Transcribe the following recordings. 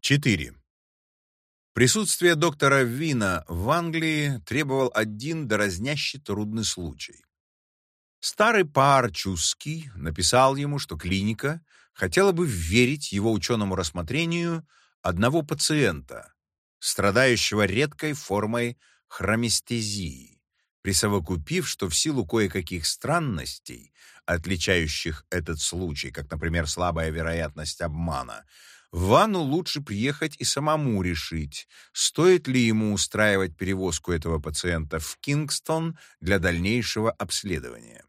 Четыре. Присутствие доктора Вина в Англии требовал один дразнящий трудный случай. Старый пар Чуский написал ему, что клиника хотела бы верить его ученому рассмотрению одного пациента, страдающего редкой формой хроместезии, присовокупив, что в силу кое-каких странностей, отличающих этот случай, как, например, слабая вероятность обмана, Вану лучше приехать и самому решить, стоит ли ему устраивать перевозку этого пациента в Кингстон для дальнейшего обследования.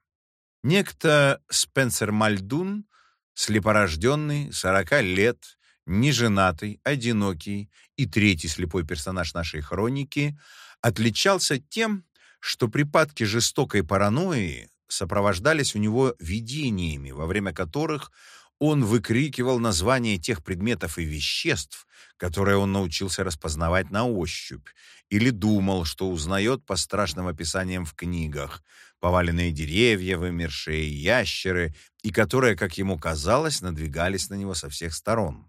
Некто Спенсер Мальдун, слепорожденный, 40 лет, неженатый, одинокий и третий слепой персонаж нашей хроники, отличался тем, что припадки жестокой паранойи сопровождались у него видениями, во время которых он выкрикивал названия тех предметов и веществ, которые он научился распознавать на ощупь, или думал, что узнает по страшным описаниям в книгах, поваленные деревья, вымершие ящеры, и которые, как ему казалось, надвигались на него со всех сторон.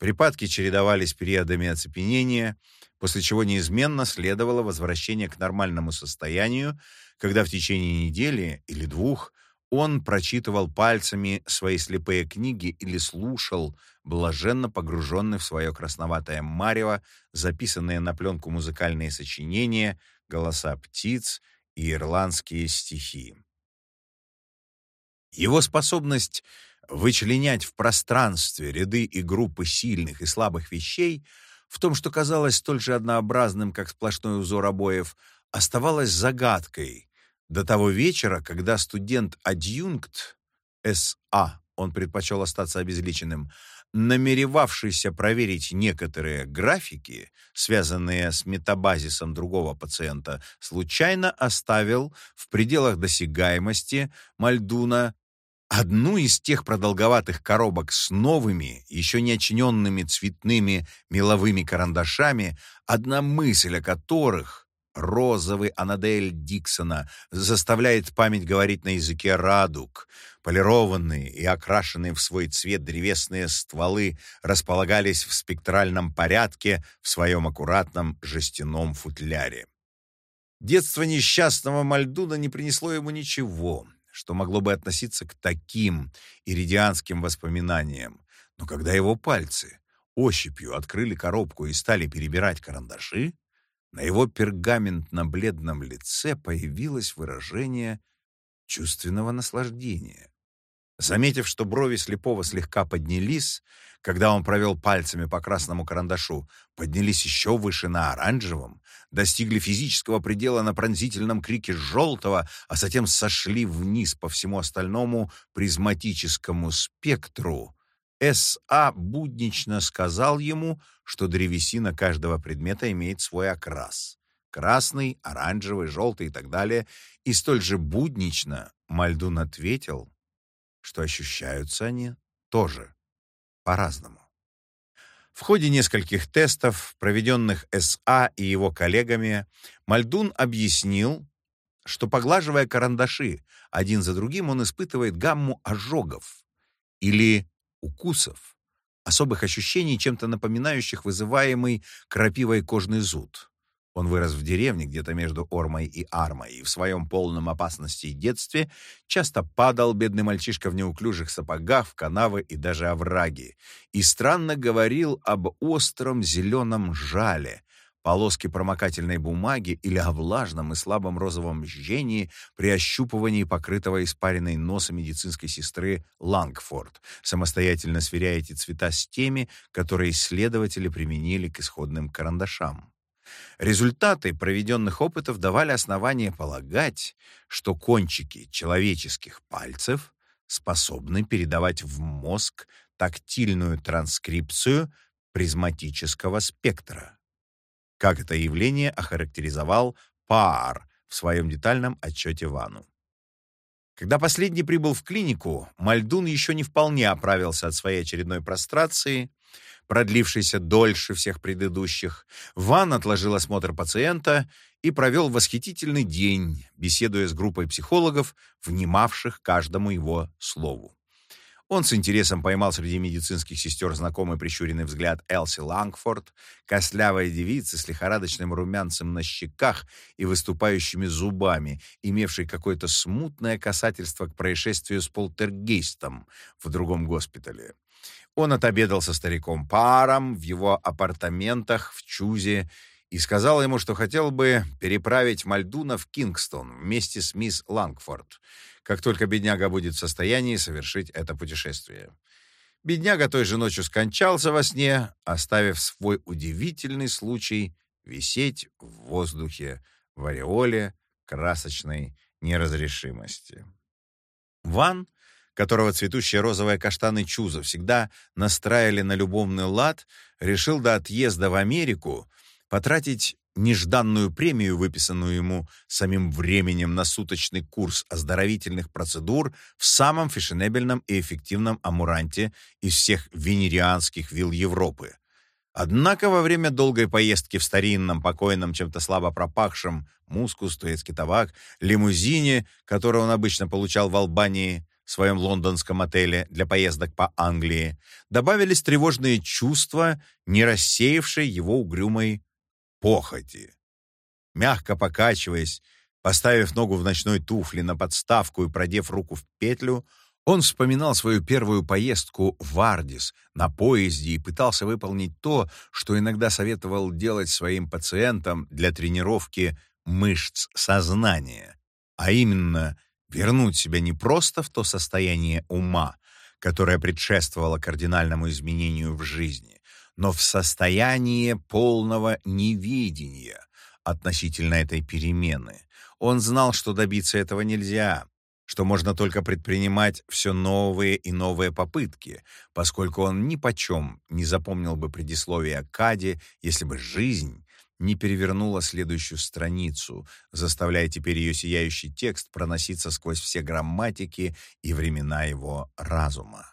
Припадки чередовались периодами оцепенения, после чего неизменно следовало возвращение к нормальному состоянию, когда в течение недели или двух он прочитывал пальцами свои слепые книги или слушал, блаженно погруженный в свое красноватое марево, записанные на пленку музыкальные сочинения, голоса птиц и ирландские стихи. Его способность вычленять в пространстве ряды и группы сильных и слабых вещей в том, что казалось столь же однообразным, как сплошной узор обоев, оставалась загадкой, до того вечера, когда студент-адъюнкт С.А., он предпочел остаться обезличенным, намеревавшийся проверить некоторые графики, связанные с метабазисом другого пациента, случайно оставил в пределах досягаемости Мальдуна одну из тех продолговатых коробок с новыми, еще не очиненными цветными меловыми карандашами, одна мысль о которых розовый Анадель Диксона заставляет память говорить на языке радуг. Полированные и окрашенные в свой цвет древесные стволы располагались в спектральном порядке в своем аккуратном жестяном футляре. Детство несчастного Мальдуна не принесло ему ничего, что могло бы относиться к таким иридианским воспоминаниям. Но когда его пальцы ощупью открыли коробку и стали перебирать карандаши, на его пергаментно-бледном лице появилось выражение чувственного наслаждения. Заметив, что брови слепого слегка поднялись, когда он провел пальцами по красному карандашу, поднялись еще выше на оранжевом, достигли физического предела на пронзительном крике желтого, а затем сошли вниз по всему остальному призматическому спектру, С.А. буднично сказал ему, что древесина каждого предмета имеет свой окрас. Красный, оранжевый, желтый и так далее. И столь же буднично Мальдун ответил, что ощущаются они тоже по-разному. В ходе нескольких тестов, проведенных С.А. и его коллегами, Мальдун объяснил, что, поглаживая карандаши один за другим, он испытывает гамму ожогов или укусов, особых ощущений, чем-то напоминающих вызываемый крапивой кожный зуд. Он вырос в деревне где-то между Ормой и Армой, и в своем полном опасности детстве часто падал бедный мальчишка в неуклюжих сапогах, в канавы и даже овраги, и странно говорил об остром зеленом жале, полоски промокательной бумаги или о влажном и слабом розовом жжении при ощупывании покрытого испаренной носа медицинской сестры Лангфорд, самостоятельно сверяя эти цвета с теми, которые исследователи применили к исходным карандашам. Результаты проведенных опытов давали основание полагать, что кончики человеческих пальцев способны передавать в мозг тактильную транскрипцию призматического спектра как это явление охарактеризовал Паар в своем детальном отчете Вану. Когда последний прибыл в клинику, Мальдун еще не вполне оправился от своей очередной прострации, продлившейся дольше всех предыдущих. Ван отложил осмотр пациента и провел восхитительный день, беседуя с группой психологов, внимавших каждому его слову. Он с интересом поймал среди медицинских сестер знакомый прищуренный взгляд Элси Лангфорд, костлявая девица с лихорадочным румянцем на щеках и выступающими зубами, имевшей какое-то смутное касательство к происшествию с полтергейстом в другом госпитале. Он отобедал со стариком Паром в его апартаментах в Чузе и сказал ему, что хотел бы переправить Мальдуна в Кингстон вместе с мисс Лангфорд, как только бедняга будет в состоянии совершить это путешествие. Бедняга той же ночью скончался во сне, оставив свой удивительный случай висеть в воздухе в ореоле красочной неразрешимости. Ван, которого цветущие розовые каштаны Чуза всегда настраивали на любовный лад, решил до отъезда в Америку потратить нежданную премию, выписанную ему самим временем на суточный курс оздоровительных процедур в самом фешенебельном и эффективном амуранте из всех венерианских вилл Европы. Однако во время долгой поездки в старинном, покойном, чем-то слабо пропахшем мускус, турецкий табак, лимузине, который он обычно получал в Албании, в своем лондонском отеле для поездок по Англии, добавились тревожные чувства, не рассеявшие его угрюмой похоти. Мягко покачиваясь, поставив ногу в ночной туфли на подставку и продев руку в петлю, он вспоминал свою первую поездку в Ардис на поезде и пытался выполнить то, что иногда советовал делать своим пациентам для тренировки мышц сознания, а именно вернуть себя не просто в то состояние ума, которое предшествовало кардинальному изменению в жизни, но в состоянии полного неведения относительно этой перемены. Он знал, что добиться этого нельзя, что можно только предпринимать все новые и новые попытки, поскольку он ни почем не запомнил бы предисловие Кади, если бы жизнь не перевернула следующую страницу, заставляя теперь ее сияющий текст проноситься сквозь все грамматики и времена его разума.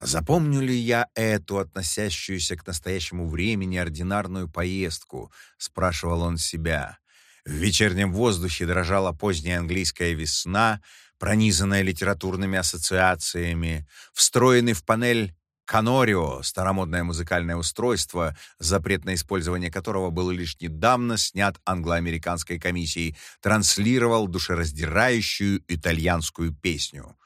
Запомню ли я эту, относящуюся к настоящему времени, ординарную поездку? Спрашивал он себя. В вечернем воздухе дрожала поздняя английская весна, пронизанная литературными ассоциациями, встроенный в панель Канорио, старомодное музыкальное устройство, запрет на использование которого был лишь недавно снят англо-американской комиссией, транслировал душераздирающую итальянскую песню.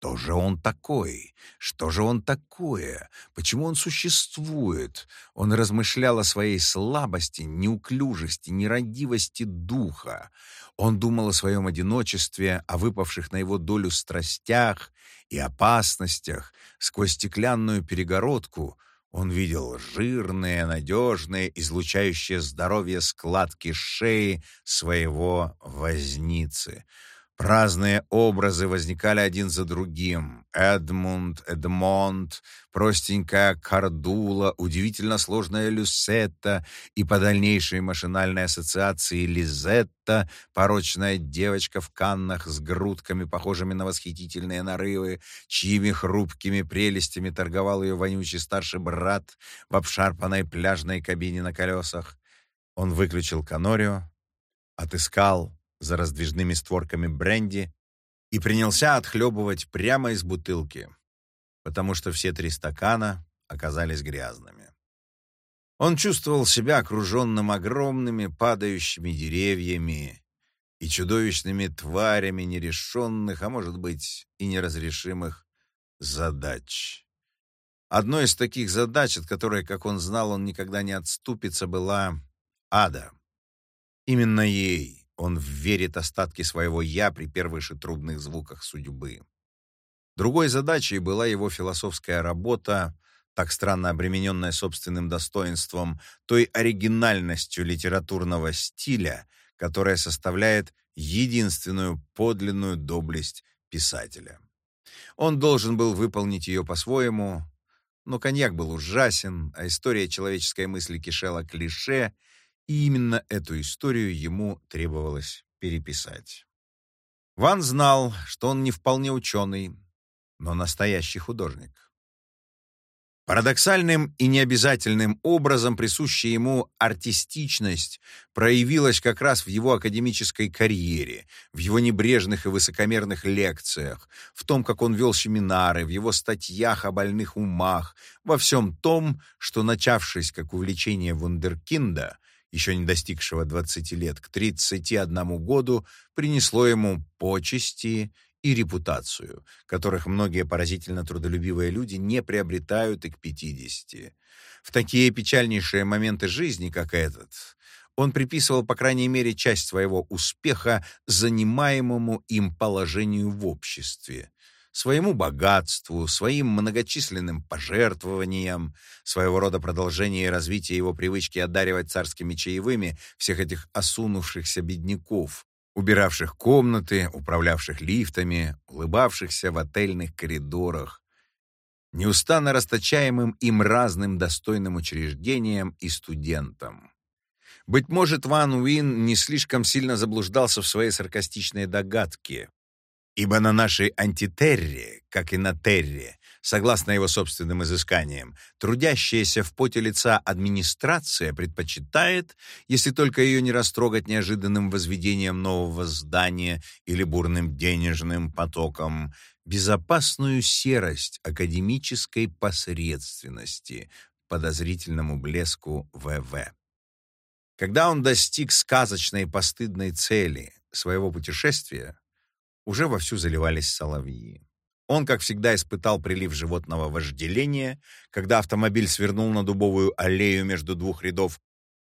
Что же он такой? Что же он такое? Почему он существует? Он размышлял о своей слабости, неуклюжести, нерадивости духа. Он думал о своем одиночестве, о выпавших на его долю страстях и опасностях. Сквозь стеклянную перегородку он видел жирные, надежные, излучающие здоровье складки шеи своего возницы — Праздные образы возникали один за другим. Эдмунд, Эдмонд, простенькая Кардула, удивительно сложная Люсетта и по дальнейшей машинальной ассоциации Лизетта, порочная девочка в каннах с грудками, похожими на восхитительные нарывы, чьими хрупкими прелестями торговал ее вонючий старший брат в обшарпанной пляжной кабине на колесах. Он выключил канорио, отыскал за раздвижными створками бренди и принялся отхлебывать прямо из бутылки, потому что все три стакана оказались грязными. Он чувствовал себя окруженным огромными падающими деревьями и чудовищными тварями нерешенных, а может быть и неразрешимых задач. Одной из таких задач, от которой, как он знал, он никогда не отступится, была ада. Именно ей он верит остатки своего «я» при первых же трудных звуках судьбы. Другой задачей была его философская работа, так странно обремененная собственным достоинством, той оригинальностью литературного стиля, которая составляет единственную подлинную доблесть писателя. Он должен был выполнить ее по-своему, но коньяк был ужасен, а история человеческой мысли кишела клише — и именно эту историю ему требовалось переписать. Ван знал, что он не вполне ученый, но настоящий художник. Парадоксальным и необязательным образом присущая ему артистичность проявилась как раз в его академической карьере, в его небрежных и высокомерных лекциях, в том, как он вел семинары, в его статьях о больных умах, во всем том, что, начавшись как увлечение вундеркинда, еще не достигшего 20 лет, к 31 году, принесло ему почести и репутацию, которых многие поразительно трудолюбивые люди не приобретают и к 50. В такие печальнейшие моменты жизни, как этот, он приписывал, по крайней мере, часть своего успеха занимаемому им положению в обществе, своему богатству, своим многочисленным пожертвованиям, своего рода продолжение и развитие его привычки одаривать царскими чаевыми всех этих осунувшихся бедняков, убиравших комнаты, управлявших лифтами, улыбавшихся в отельных коридорах, неустанно расточаемым им разным достойным учреждениям и студентам. Быть может, Ван Уин не слишком сильно заблуждался в своей саркастичной догадке, ибо на нашей антитерре, как и на терре, Согласно его собственным изысканиям, трудящаяся в поте лица администрация предпочитает, если только ее не растрогать неожиданным возведением нового здания или бурным денежным потоком, безопасную серость академической посредственности, подозрительному блеску ВВ. Когда он достиг сказочной постыдной цели своего путешествия, уже вовсю заливались соловьи. Он, как всегда, испытал прилив животного вожделения, когда автомобиль свернул на дубовую аллею между двух рядов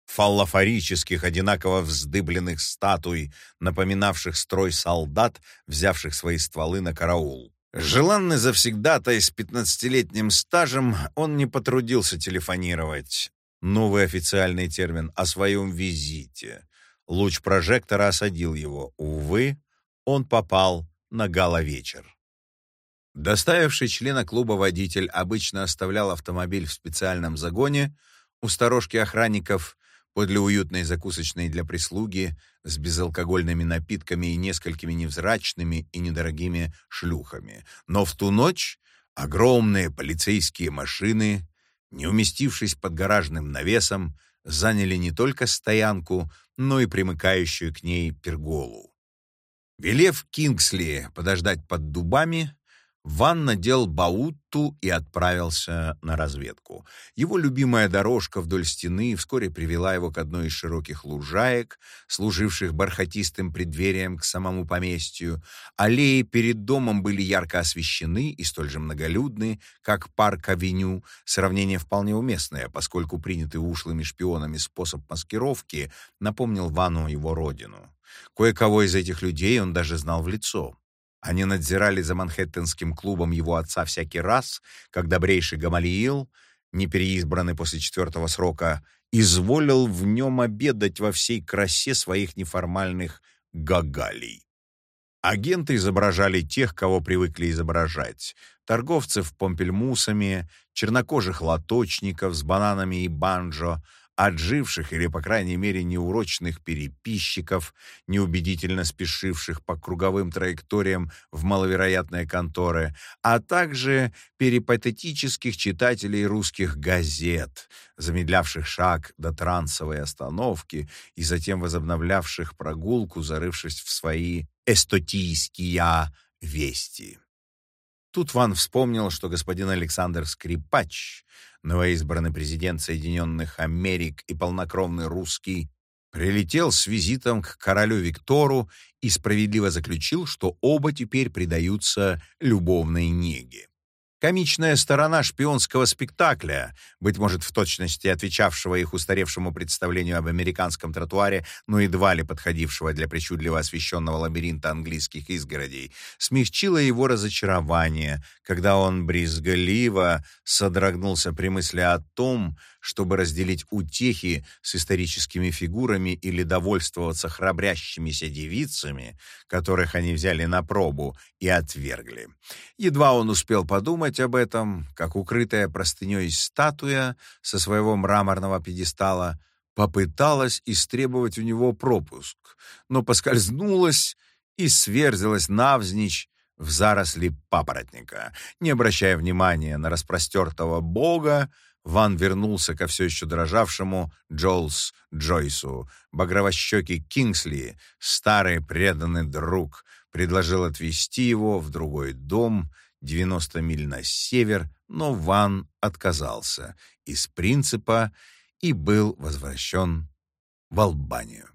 фаллофорических, одинаково вздыбленных статуй, напоминавших строй солдат, взявших свои стволы на караул. Желанный завсегдатай с пятнадцатилетним стажем, он не потрудился телефонировать. Новый официальный термин о своем визите. Луч прожектора осадил его. Увы, он попал на гала-вечер. Доставивший члена клуба водитель обычно оставлял автомобиль в специальном загоне у сторожки охранников подле уютной закусочной для прислуги с безалкогольными напитками и несколькими невзрачными и недорогими шлюхами. Но в ту ночь огромные полицейские машины, не уместившись под гаражным навесом, заняли не только стоянку, но и примыкающую к ней перголу. Велев Кингсли подождать под дубами, Ван надел бауту и отправился на разведку. Его любимая дорожка вдоль стены вскоре привела его к одной из широких лужаек, служивших бархатистым преддверием к самому поместью. Аллеи перед домом были ярко освещены и столь же многолюдны, как парк-авеню, сравнение вполне уместное, поскольку принятый ушлыми шпионами способ маскировки напомнил Вану его родину. Кое-кого из этих людей он даже знал в лицо. Они надзирали за Манхэттенским клубом его отца всякий раз, как добрейший Гамалиил, не переизбранный после четвертого срока, изволил в нем обедать во всей красе своих неформальных гагалей. Агенты изображали тех, кого привыкли изображать. Торговцев помпельмусами, чернокожих лоточников с бананами и банджо, отживших или, по крайней мере, неурочных переписчиков, неубедительно спешивших по круговым траекториям в маловероятные конторы, а также перипатетических читателей русских газет, замедлявших шаг до трансовой остановки и затем возобновлявших прогулку, зарывшись в свои эстотийские вести. Тут Ван вспомнил, что господин Александр Скрипач, новоизбранный президент Соединенных Америк и полнокровный русский, прилетел с визитом к королю Виктору и справедливо заключил, что оба теперь предаются любовной неге. Комичная сторона шпионского спектакля, быть может, в точности отвечавшего их устаревшему представлению об американском тротуаре, но едва ли подходившего для причудливо освещенного лабиринта английских изгородей, смягчила его разочарование, когда он брезгливо содрогнулся при мысли о том, чтобы разделить утехи с историческими фигурами или довольствоваться храбрящимися девицами, которых они взяли на пробу и отвергли. Едва он успел подумать об этом, как укрытая простыней статуя со своего мраморного пьедестала попыталась истребовать у него пропуск, но поскользнулась и сверзилась навзничь в заросли папоротника. Не обращая внимания на распростертого бога, Ван вернулся ко все еще дрожавшему Джолс Джойсу. Багровощекий Кингсли, старый преданный друг, предложил отвезти его в другой дом, 90 миль на север, но Ван отказался из принципа и был возвращен в Албанию.